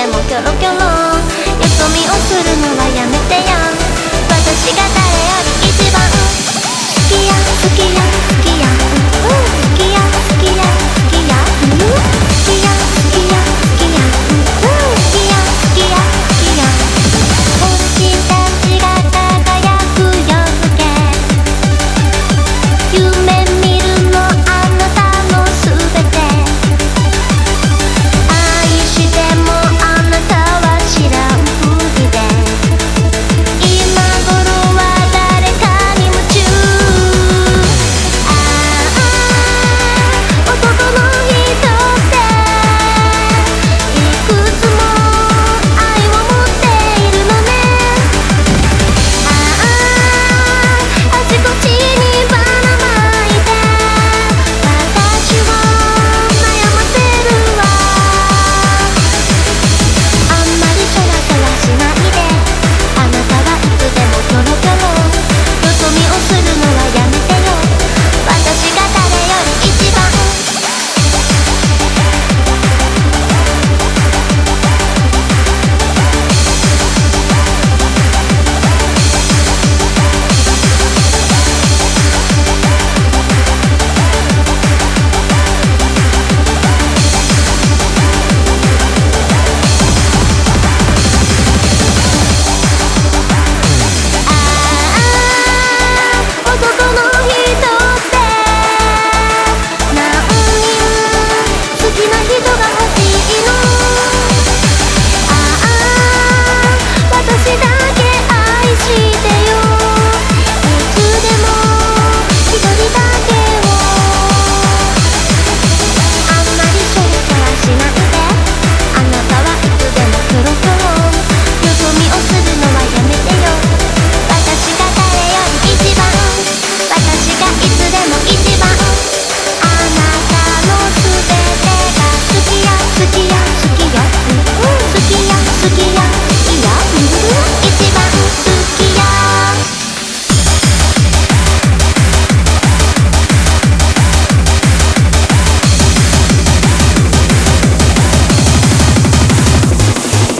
でもキョロキョロ。休みをするのはやめてや。私が大